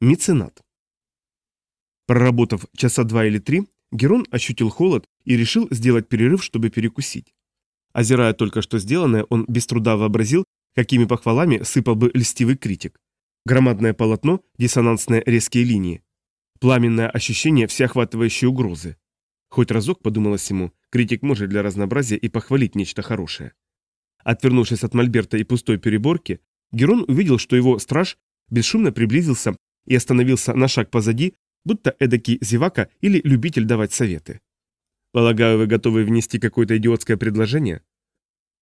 Меценат. Проработав часа два или три, Герон ощутил холод и решил сделать перерыв, чтобы перекусить. Озирая только что сделанное, он без труда вообразил, какими похвалами сыпал бы льстивый критик. Громадное полотно, диссонансные резкие линии. Пламенное ощущение всеохватывающей угрозы. Хоть разок, подумалось ему, критик может для разнообразия и похвалить нечто хорошее. Отвернувшись от мольберта и пустой переборки, Герон увидел, что его страж бесшумно приблизился и остановился на шаг позади, будто эдакий зевака или любитель давать советы. «Полагаю, вы готовы внести какое-то идиотское предложение?»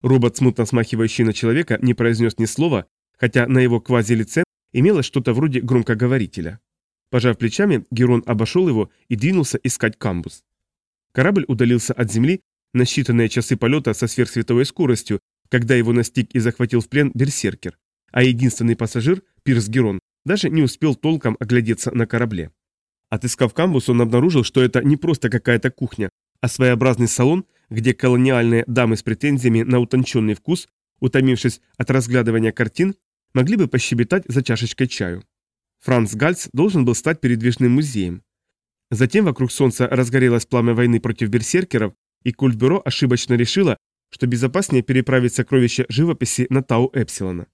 Робот, смутно смахивающий на человека, не произнес ни слова, хотя на его квази-лице имелось что-то вроде громкоговорителя. Пожав плечами, Герон обошел его и двинулся искать камбус. Корабль удалился от земли на считанные часы полета со сверхсветовой скоростью, когда его настиг и захватил в плен берсеркер, а единственный пассажир, Пирс Герон, даже не успел толком оглядеться на корабле. Отыскав камбус, он обнаружил, что это не просто какая-то кухня, а своеобразный салон, где колониальные дамы с претензиями на утонченный вкус, утомившись от разглядывания картин, могли бы пощебетать за чашечкой чаю. Франц Гальц должен был стать передвижным музеем. Затем вокруг Солнца разгорелось пламя войны против берсеркеров, и Культбюро ошибочно решило, что безопаснее переправить сокровища живописи на Тау Эпсилона.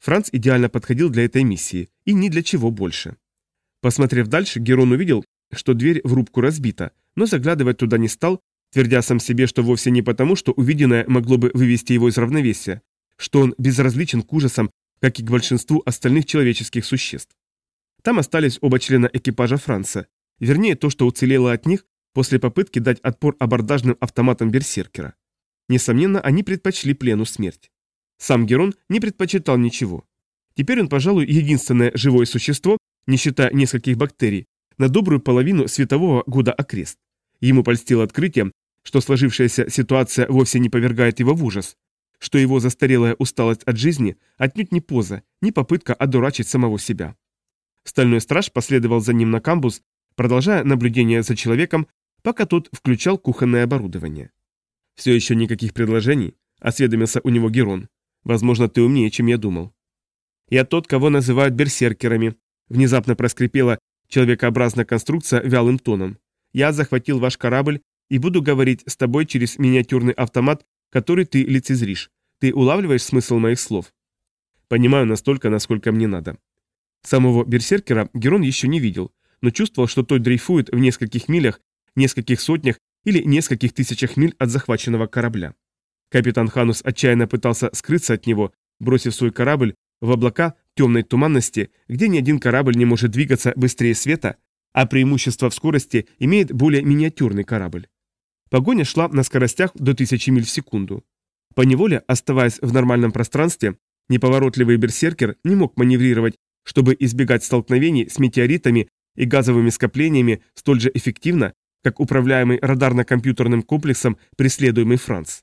Франц идеально подходил для этой миссии, и ни для чего больше. Посмотрев дальше, Герон увидел, что дверь в рубку разбита, но заглядывать туда не стал, твердя сам себе, что вовсе не потому, что увиденное могло бы вывести его из равновесия, что он безразличен к ужасам, как и к большинству остальных человеческих существ. Там остались оба члена экипажа Франца, вернее то, что уцелело от них после попытки дать отпор абордажным автоматам Берсеркера. Несомненно, они предпочли плену смерть. Сам Герон не предпочитал ничего. Теперь он, пожалуй, единственное живое существо, не считая нескольких бактерий, на добрую половину светового года окрест. Ему польстило открытие, что сложившаяся ситуация вовсе не повергает его в ужас, что его застарелая усталость от жизни отнюдь не поза, не попытка одурачить самого себя. Стальной страж последовал за ним на камбус, продолжая наблюдение за человеком, пока тот включал кухонное оборудование. «Все еще никаких предложений?» – осведомился у него Герон. Возможно, ты умнее, чем я думал. Я тот, кого называют берсеркерами. Внезапно проскрипела человекообразная конструкция вялым тоном. Я захватил ваш корабль и буду говорить с тобой через миниатюрный автомат, который ты лицезришь. Ты улавливаешь смысл моих слов? Понимаю настолько, насколько мне надо. Самого берсеркера Герон еще не видел, но чувствовал, что тот дрейфует в нескольких милях, нескольких сотнях или нескольких тысячах миль от захваченного корабля. Капитан Ханус отчаянно пытался скрыться от него, бросив свой корабль в облака темной туманности, где ни один корабль не может двигаться быстрее света, а преимущество в скорости имеет более миниатюрный корабль. Погоня шла на скоростях до 1000 миль в секунду. По неволе, оставаясь в нормальном пространстве, неповоротливый берсеркер не мог маневрировать, чтобы избегать столкновений с метеоритами и газовыми скоплениями столь же эффективно, как управляемый радарно-компьютерным комплексом преследуемый Франц.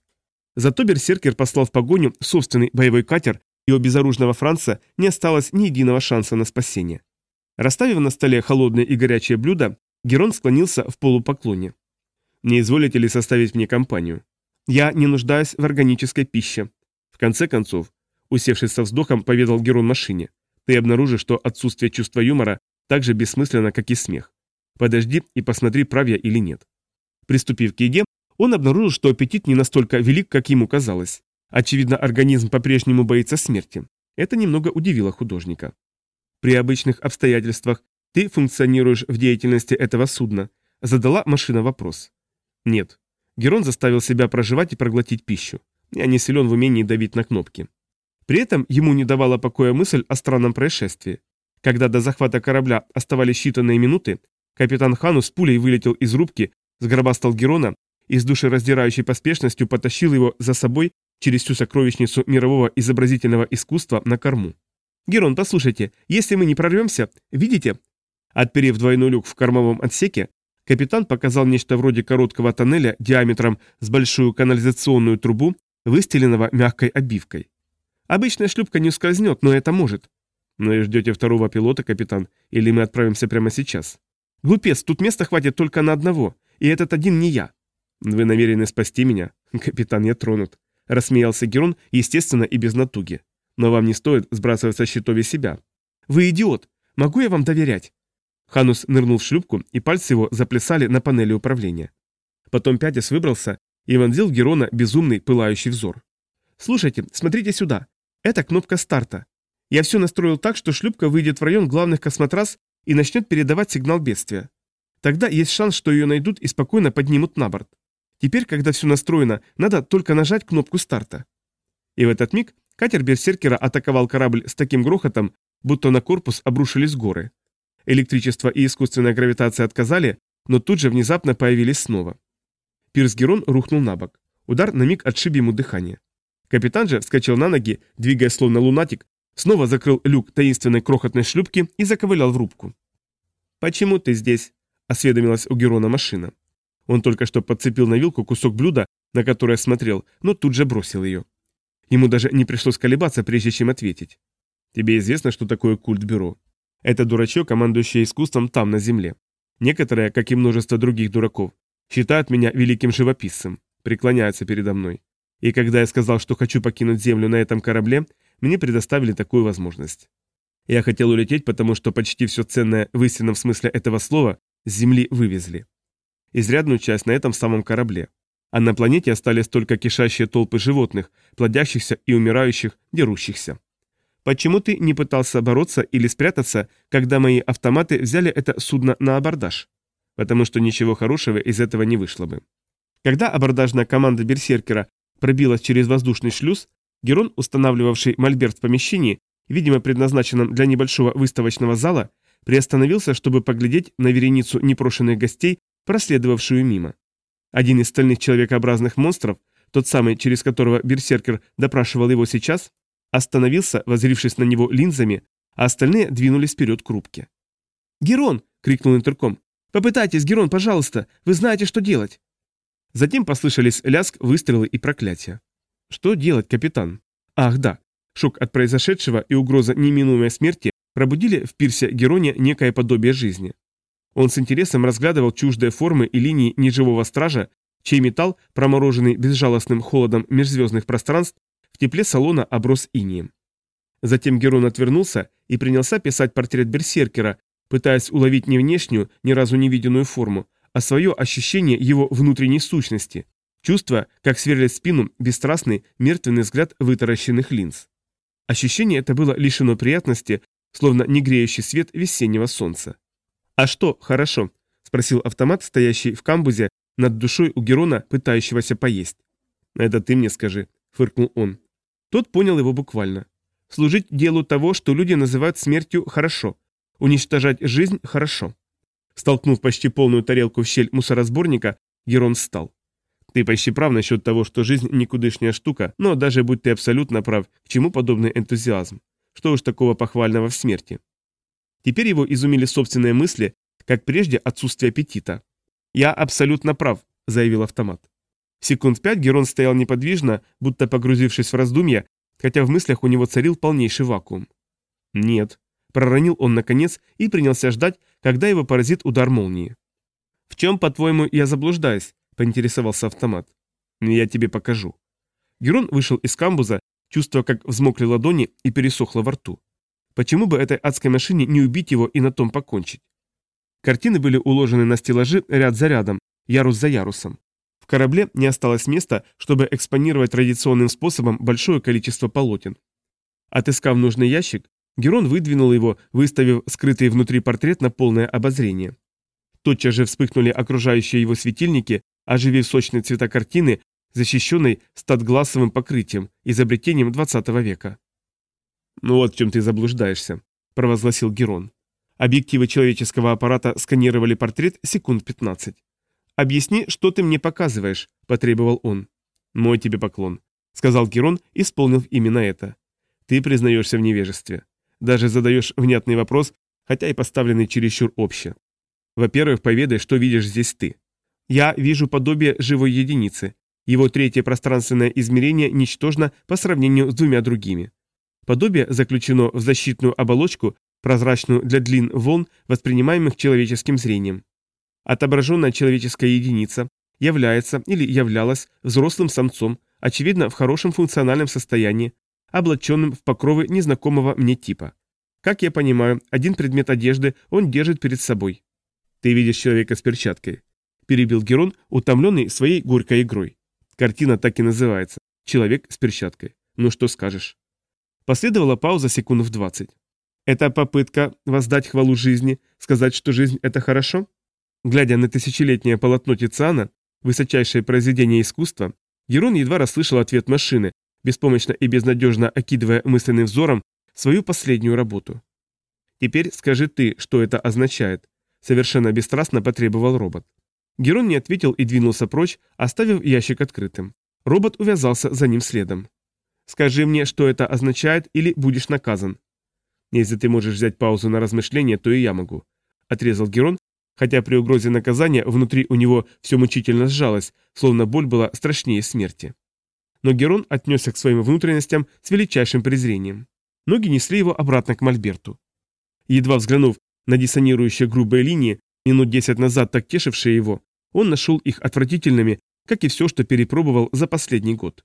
Зато берсеркер послал в погоню собственный боевой катер, и у безоружного Франца не осталось ни единого шанса на спасение. Расставив на столе холодные и горячие блюда, Герон склонился в полупоклоне. «Не изволите ли составить мне компанию? Я не нуждаюсь в органической пище». В конце концов, усевшись со вздохом, поведал Герон машине. «Ты обнаружишь, что отсутствие чувства юмора так же бессмысленно, как и смех. Подожди и посмотри, прав я или нет». Приступив к еде, он обнаружил, что аппетит не настолько велик, как ему казалось. Очевидно, организм по-прежнему боится смерти. Это немного удивило художника. При обычных обстоятельствах ты функционируешь в деятельности этого судна, задала машина вопрос. Нет. Герон заставил себя проживать и проглотить пищу. Я не силен в умении давить на кнопки. При этом ему не давала покоя мысль о странном происшествии. Когда до захвата корабля оставались считанные минуты, капитан Хану с пулей вылетел из рубки, сгробастал Герона и с душераздирающей поспешностью потащил его за собой через всю сокровищницу мирового изобразительного искусства на корму. «Герон, послушайте, если мы не прорвемся, видите?» Отперев двойной люк в кормовом отсеке, капитан показал нечто вроде короткого тоннеля диаметром с большую канализационную трубу, выстеленного мягкой обивкой. «Обычная шлюпка не ускользнет, но это может». «Ну и ждете второго пилота, капитан, или мы отправимся прямо сейчас?» «Глупец, тут места хватит только на одного, и этот один не я». «Вы намерены спасти меня?» «Капитан, я тронут», — рассмеялся Герон, естественно, и без натуги. «Но вам не стоит сбрасывать со счетов себя». «Вы идиот! Могу я вам доверять?» Ханус нырнул в шлюпку, и пальцы его заплясали на панели управления. Потом Пятис выбрался и вонзил в Герона безумный пылающий взор. «Слушайте, смотрите сюда. Это кнопка старта. Я все настроил так, что шлюпка выйдет в район главных космотрасс и начнет передавать сигнал бедствия. Тогда есть шанс, что ее найдут и спокойно поднимут на борт. Теперь, когда все настроено, надо только нажать кнопку старта». И в этот миг катер Берсеркера атаковал корабль с таким грохотом, будто на корпус обрушились горы. Электричество и искусственная гравитация отказали, но тут же внезапно появились снова. Пирс Герон рухнул на бок. Удар на миг отшиб ему дыхание. Капитан же вскочил на ноги, двигая словно лунатик, снова закрыл люк таинственной крохотной шлюпки и заковылял в рубку. «Почему ты здесь?» – осведомилась у Герона машина. Он только что подцепил на вилку кусок блюда, на которое смотрел, но тут же бросил ее. Ему даже не пришлось колебаться, прежде чем ответить. «Тебе известно, что такое культ-бюро?» Это дурачок, командующий искусством там, на земле. Некоторые, как и множество других дураков, считают меня великим живописцем, преклоняются передо мной. И когда я сказал, что хочу покинуть Землю на этом корабле, мне предоставили такую возможность. Я хотел улететь, потому что почти все ценное в истинном смысле этого слова с Земли вывезли. Изрядную часть на этом самом корабле. А на планете остались только кишащие толпы животных, плодящихся и умирающих, дерущихся. Почему ты не пытался бороться или спрятаться, когда мои автоматы взяли это судно на абордаж? Потому что ничего хорошего из этого не вышло бы. Когда абордажная команда Берсеркера пробилась через воздушный шлюз, Герон, устанавливавший мольберт в помещении, видимо предназначенном для небольшого выставочного зала, приостановился, чтобы поглядеть на вереницу непрошенных гостей, проследовавшую мимо. Один из стальных человекообразных монстров, тот самый, через которого Берсеркер допрашивал его сейчас, остановился, возрившись на него линзами, а остальные двинулись вперед к рубке. «Герон!» — крикнул интерком. «Попытайтесь, Герон, пожалуйста! Вы знаете, что делать!» Затем послышались ляск, выстрелы и проклятия. «Что делать, капитан?» «Ах, да!» Шок от произошедшего и угроза неминуемой смерти пробудили в пирсе Героне некое подобие жизни. Он с интересом разглядывал чуждые формы и линии неживого стража, чей металл, промороженный безжалостным холодом межзвездных пространств, в тепле салона оброс инием. Затем Герон отвернулся и принялся писать портрет берсеркера, пытаясь уловить не внешнюю, ни разу не виденную форму, а свое ощущение его внутренней сущности, чувство, как сверлит спину бесстрастный, мертвенный взгляд вытаращенных линз. Ощущение это было лишено приятности, словно негреющий свет весеннего солнца. «А что, хорошо?» – спросил автомат, стоящий в камбузе над душой у Герона, пытающегося поесть. «Это ты мне скажи», – фыркнул он. Тот понял его буквально. Служить делу того, что люди называют смертью, хорошо. Уничтожать жизнь – хорошо. Столкнув почти полную тарелку в щель мусоросборника, Герон встал. Ты почти прав насчет того, что жизнь никудышняя штука, но даже будь ты абсолютно прав, к чему подобный энтузиазм? Что уж такого похвального в смерти? Теперь его изумили собственные мысли, как прежде отсутствие аппетита. «Я абсолютно прав», – заявил автомат. Секунд пять Герон стоял неподвижно, будто погрузившись в раздумья, хотя в мыслях у него царил полнейший вакуум. «Нет», — проронил он наконец и принялся ждать, когда его поразит удар молнии. «В чем, по-твоему, я заблуждаюсь?» — поинтересовался автомат. «Я тебе покажу». Герон вышел из камбуза, чувствуя, как взмокли ладони и пересохло во рту. Почему бы этой адской машине не убить его и на том покончить? Картины были уложены на стеллажи ряд за рядом, ярус за ярусом. В корабле не осталось места, чтобы экспонировать традиционным способом большое количество полотен. Отыскав нужный ящик, Герон выдвинул его, выставив скрытый внутри портрет на полное обозрение. Тотчас же вспыхнули окружающие его светильники, оживив сочные цвета картины, защищенной статглассовым покрытием, изобретением 20 века. «Ну вот в чем ты заблуждаешься», – провозгласил Герон. Объективы человеческого аппарата сканировали портрет секунд 15. «Объясни, что ты мне показываешь», – потребовал он. «Мой тебе поклон», – сказал Герон, исполнив именно это. «Ты признаешься в невежестве. Даже задаешь внятный вопрос, хотя и поставленный чересчур обще. Во-первых, поведай, что видишь здесь ты. Я вижу подобие живой единицы. Его третье пространственное измерение ничтожно по сравнению с двумя другими. Подобие заключено в защитную оболочку, прозрачную для длин волн, воспринимаемых человеческим зрением. Отображенная человеческая единица является или являлась взрослым самцом, очевидно в хорошем функциональном состоянии, облаченным в покровы незнакомого мне типа. Как я понимаю, один предмет одежды он держит перед собой. Ты видишь человека с перчаткой. Перебил Герон, утомленный своей горькой игрой. Картина так и называется. Человек с перчаткой. Ну что скажешь? Последовала пауза секунд в двадцать. Это попытка воздать хвалу жизни, сказать, что жизнь – это хорошо? Глядя на тысячелетнее полотно Тициана, высочайшее произведение искусства, Герон едва расслышал ответ машины, беспомощно и безнадежно окидывая мысленным взором свою последнюю работу. «Теперь скажи ты, что это означает», — совершенно бесстрастно потребовал робот. Герон не ответил и двинулся прочь, оставив ящик открытым. Робот увязался за ним следом. «Скажи мне, что это означает, или будешь наказан». «Если ты можешь взять паузу на размышление, то и я могу», — отрезал Герон, хотя при угрозе наказания внутри у него все мучительно сжалось, словно боль была страшнее смерти. Но Герон отнесся к своим внутренностям с величайшим презрением. Ноги несли его обратно к Мольберту. Едва взглянув на диссонирующие грубые линии, минут десять назад так тешившие его, он нашел их отвратительными, как и все, что перепробовал за последний год.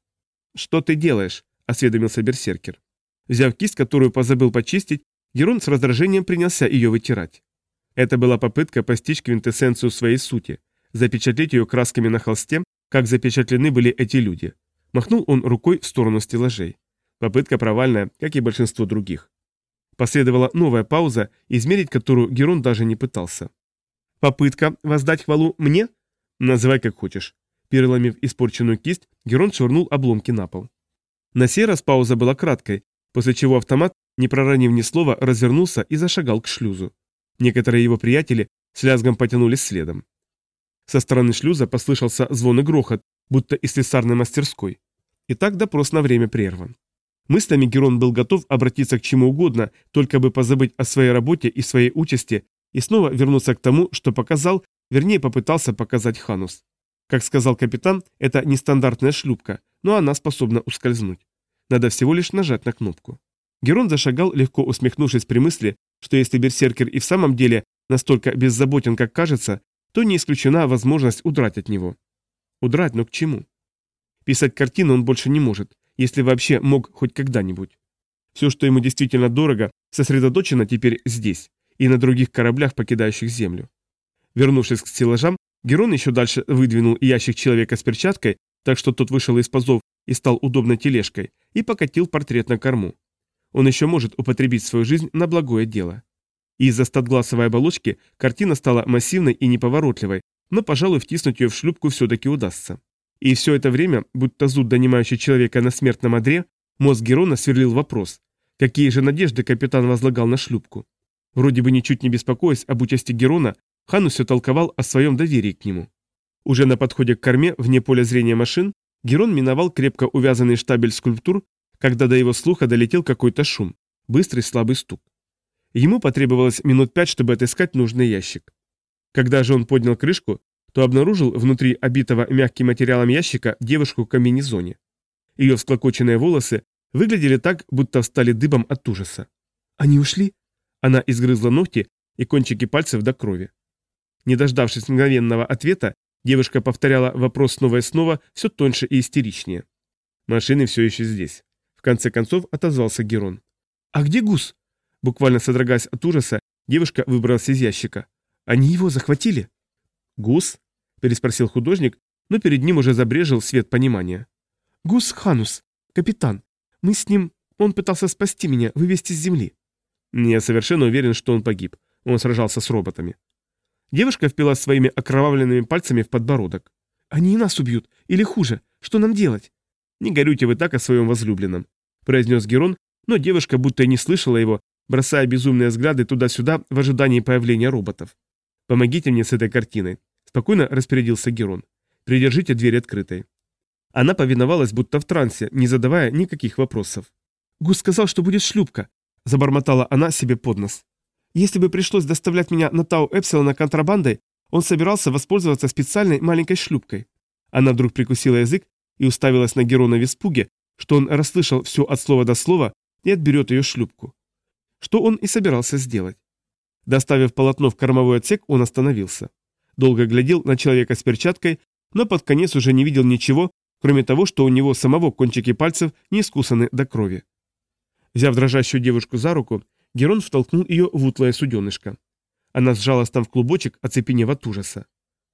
«Что ты делаешь?» – осведомился берсеркер. Взяв кисть, которую позабыл почистить, Герон с раздражением принялся ее вытирать. Это была попытка постичь квинтэссенцию своей сути, запечатлеть ее красками на холсте, как запечатлены были эти люди. Махнул он рукой в сторону стеллажей. Попытка провальная, как и большинство других. Последовала новая пауза, измерить которую Герон даже не пытался. «Попытка воздать хвалу мне?» «Называй как хочешь». Переломив испорченную кисть, Герон швырнул обломки на пол. На сей раз пауза была краткой, после чего автомат, не проронив ни слова, развернулся и зашагал к шлюзу. Некоторые его приятели с лязгом потянулись следом. Со стороны шлюза послышался звон и грохот, будто из слесарной мастерской. И так допрос на время прерван. Мыслями Герон был готов обратиться к чему угодно, только бы позабыть о своей работе и своей участи, и снова вернуться к тому, что показал, вернее попытался показать Ханус. Как сказал капитан, это нестандартная шлюпка, но она способна ускользнуть. Надо всего лишь нажать на кнопку. Герон зашагал, легко усмехнувшись при мысли, что если берсеркер и в самом деле настолько беззаботен, как кажется, то не исключена возможность удрать от него. Удрать, но к чему? Писать картину он больше не может, если вообще мог хоть когда-нибудь. Все, что ему действительно дорого, сосредоточено теперь здесь и на других кораблях, покидающих Землю. Вернувшись к стеллажам, Герон еще дальше выдвинул ящик человека с перчаткой, так что тот вышел из пазов и стал удобной тележкой, и покатил портрет на корму. Он еще может употребить свою жизнь на благое дело. Из-за статгласовой оболочки картина стала массивной и неповоротливой, но, пожалуй, втиснуть ее в шлюпку все-таки удастся. И все это время, будто зуд, донимающий человека на смертном одре, мозг Герона сверлил вопрос, какие же надежды капитан возлагал на шлюпку. Вроде бы ничуть не беспокоясь об участи Герона, Хану все толковал о своем доверии к нему. Уже на подходе к корме, вне поля зрения машин, Герон миновал крепко увязанный штабель скульптур, когда до его слуха долетел какой-то шум, быстрый слабый стук. Ему потребовалось минут пять, чтобы отыскать нужный ящик. Когда же он поднял крышку, то обнаружил внутри обитого мягким материалом ящика девушку в комбинезоне. Ее всклокоченные волосы выглядели так, будто встали дыбом от ужаса. «Они ушли?» Она изгрызла ногти и кончики пальцев до крови. Не дождавшись мгновенного ответа, девушка повторяла вопрос снова и снова, все тоньше и истеричнее. «Машины все еще здесь. В конце концов отозвался Герон. «А где гус?» Буквально содрогаясь от ужаса, девушка выбралась из ящика. «Они его захватили?» «Гус?» – переспросил художник, но перед ним уже забрежил свет понимания. «Гус Ханус, капитан. Мы с ним... Он пытался спасти меня, вывести с земли». «Я совершенно уверен, что он погиб. Он сражался с роботами». Девушка впилась своими окровавленными пальцами в подбородок. «Они нас убьют. Или хуже. Что нам делать?» «Не горюйте вы так о своем возлюбленном», – произнес Герон, но девушка будто не слышала его, бросая безумные взгляды туда-сюда в ожидании появления роботов. «Помогите мне с этой картиной», – спокойно распорядился Герон. «Придержите дверь открытой». Она повиновалась будто в трансе, не задавая никаких вопросов. «Гус сказал, что будет шлюпка», – забормотала она себе под нос. «Если бы пришлось доставлять меня на Тау Эпсилона контрабандой, он собирался воспользоваться специальной маленькой шлюпкой». Она вдруг прикусила язык и уставилась на Герона в испуге, что он расслышал все от слова до слова и отберет ее шлюпку. Что он и собирался сделать. Доставив полотно в кормовой отсек, он остановился. Долго глядел на человека с перчаткой, но под конец уже не видел ничего, кроме того, что у него самого кончики пальцев не искусаны до крови. Взяв дрожащую девушку за руку, Герон втолкнул ее в утлое суденышко. Она сжалась там в клубочек, оцепенев от ужаса.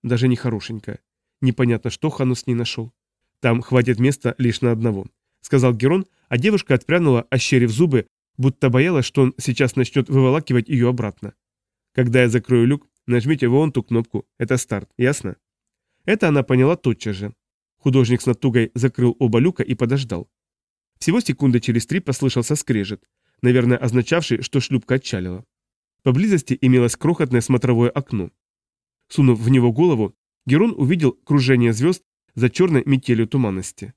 Даже не хорошенькая. Непонятно, что Хану с ней нашел. Там хватит места лишь на одного, сказал Герон, а девушка отпрянула, ощерив зубы, будто боялась, что он сейчас начнет выволакивать ее обратно. Когда я закрою люк, нажмите вон ту кнопку. Это старт, ясно? Это она поняла тотчас же. Художник с натугой закрыл оба люка и подождал. Всего секунды через три послышался скрежет, наверное, означавший, что шлюпка отчалила. Поблизости имелось крохотное смотровое окно. Сунув в него голову, Герон увидел кружение звезд за черной метелью туманности.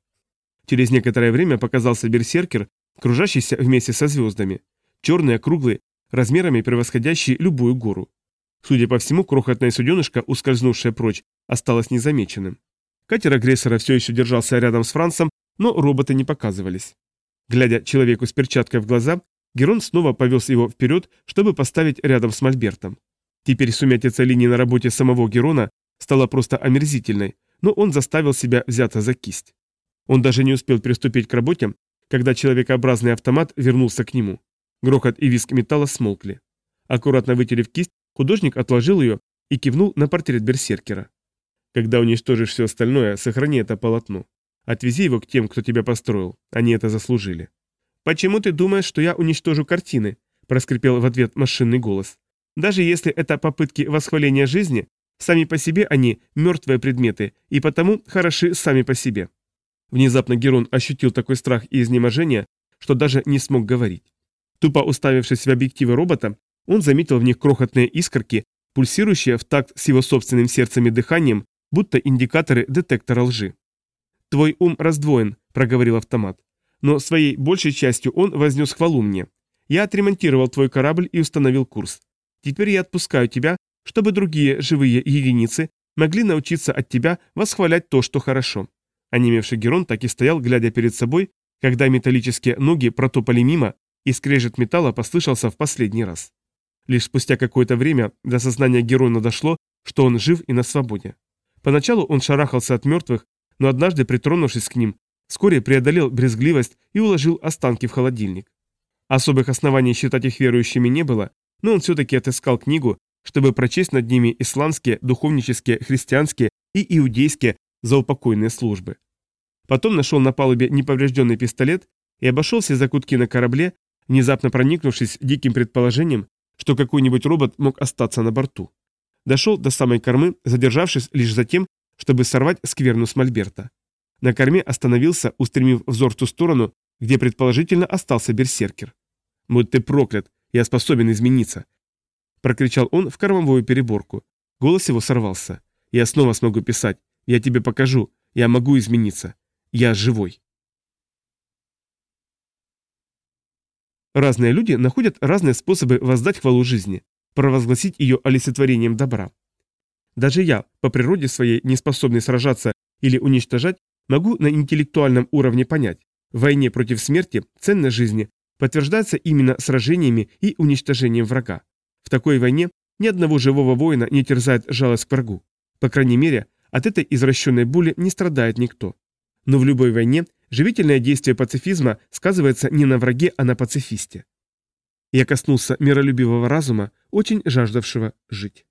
Через некоторое время показался берсеркер, кружащийся вместе со звездами, черный, округлый, размерами превосходящий любую гору. Судя по всему, крохотное суденышко, ускользнувшее прочь, осталось незамеченным. Катер агрессора все еще держался рядом с Францем, но роботы не показывались. Глядя человеку с перчаткой в глаза, Герон снова повез его вперед, чтобы поставить рядом с Мольбертом. Теперь сумятица линии на работе самого Герона стала просто омерзительной, но он заставил себя взяться за кисть. Он даже не успел приступить к работе, когда человекообразный автомат вернулся к нему. Грохот и визг металла смолкли. Аккуратно вытерев кисть, художник отложил ее и кивнул на портрет берсеркера. «Когда уничтожишь все остальное, сохрани это полотно. Отвези его к тем, кто тебя построил. Они это заслужили». «Почему ты думаешь, что я уничтожу картины?» – проскрипел в ответ машинный голос. «Даже если это попытки восхваления жизни, сами по себе они мертвые предметы и потому хороши сами по себе». Внезапно Герон ощутил такой страх и изнеможение, что даже не смог говорить. Тупо уставившись в объективы робота, он заметил в них крохотные искорки, пульсирующие в такт с его собственным сердцем и дыханием, будто индикаторы детектора лжи. «Твой ум раздвоен», — проговорил автомат. «Но своей большей частью он вознес хвалу мне. Я отремонтировал твой корабль и установил курс. Теперь я отпускаю тебя, чтобы другие живые единицы могли научиться от тебя восхвалять то, что хорошо». Онемевший Герон так и стоял, глядя перед собой, когда металлические ноги протопали мимо, и скрежет металла послышался в последний раз. Лишь спустя какое-то время до сознания Герона дошло, что он жив и на свободе. Поначалу он шарахался от мертвых, но однажды, притронувшись к ним, вскоре преодолел брезгливость и уложил останки в холодильник. Особых оснований считать их верующими не было, но он все-таки отыскал книгу, чтобы прочесть над ними исламские, духовнические, христианские и иудейские заупокойные службы. Потом нашел на палубе неповрежденный пистолет и обошел все закутки на корабле, внезапно проникнувшись диким предположением, что какой-нибудь робот мог остаться на борту. Дошел до самой кормы, задержавшись лишь за тем, чтобы сорвать скверну с мольберта. На корме остановился, устремив взор в ту сторону, где предположительно остался берсеркер. «Будь ты проклят, я способен измениться!» Прокричал он в кормовую переборку. Голос его сорвался. «Я снова смогу писать. Я тебе покажу. Я могу измениться. Я живой». Разные люди находят разные способы воздать хвалу жизни, провозгласить ее олицетворением добра. Даже я, по природе своей не способный сражаться или уничтожать, могу на интеллектуальном уровне понять, в войне против смерти ценность жизни подтверждается именно сражениями и уничтожением врага. В такой войне ни одного живого воина не терзает жалость к врагу. По крайней мере, от этой извращенной боли не страдает никто. Но в любой войне живительное действие пацифизма сказывается не на враге, а на пацифисте. Я коснулся миролюбивого разума, очень жаждавшего жить.